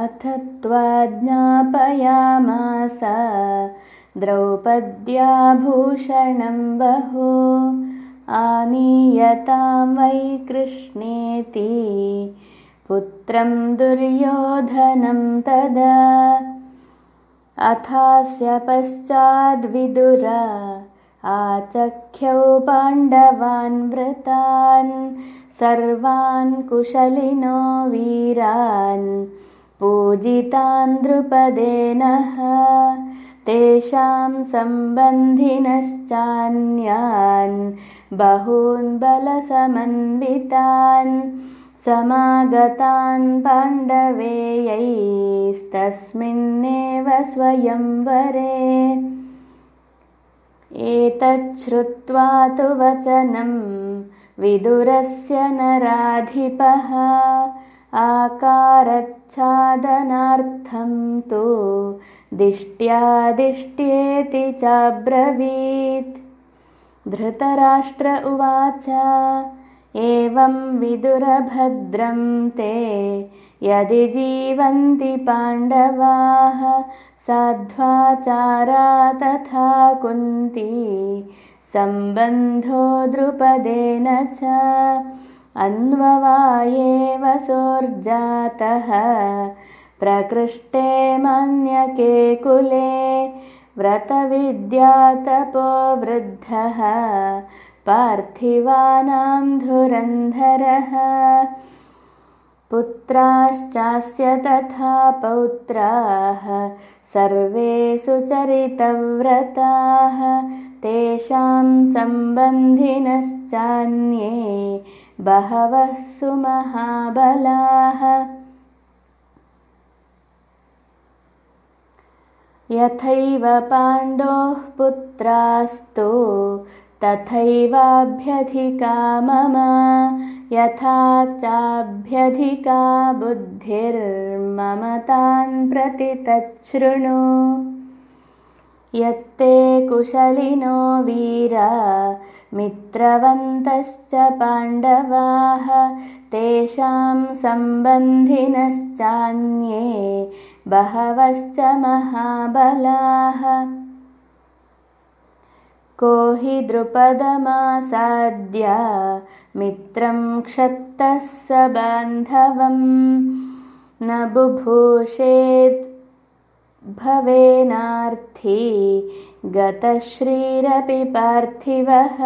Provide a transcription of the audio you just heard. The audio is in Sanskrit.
अथ त्वाज्ञापयामास द्रौपद्याभूषणं बहु आनीयतां वै कृष्णेति। पुत्रं दुर्योधनं तदा अथास्य पश्चाद्विदुर आचख्यौ पाण्डवान् व्रतान् सर्वान् कुशलिनो वीरान् पूजितान् नृपदेनः तेषां सम्बन्धिनश्चान्यान् बहून् बलसमन्वितान् समागतान् पाण्डवेयैस्तस्मिन्नेव स्वयंवरे। एतच्छ्रुत्वा तु वचनं विदुरस्य नराधिपः आकारच्छादनार्थं तु दिष्ट्यादिष्ट्येति चाब्रवीत्। धृतराष्ट्र उवाच एवं विदुरभद्रं ते यदि जीवन्ति पाण्डवाः साध्वाचारा तथा कुन्ती सम्बन्धो द्रुपदेन च अन्ववायेव सोर्जातः प्रकृष्टे मन्यके कुले व्रतविद्यातपो वृद्धः। पार्थिवानां धुरन्धरः। पुत्राश्चास्य तथा पौत्राः। सर्वे सुचरितव्रताः तेषां सम्बन्धिनश्चान्ये बहवः सुमहाबलाः यथैव पाण्डोः पुत्रास्तु तथैवाभ्यधिका मम यथा चाभ्यधिका बुद्धिर्मम तान् प्रति तच्छृणु यत्ते कुशलिनो वीरा मित्रवन्तश्च पाण्डवाः तेषां सम्बन्धिनश्चान्ये बहवश्च महाबलाः। को हि द्रुपदमासाद्य मित्रं क्षत्तः स बान्धवं न बुभूषेत् भवेनार्थी गतश्रीरपि पार्थिवः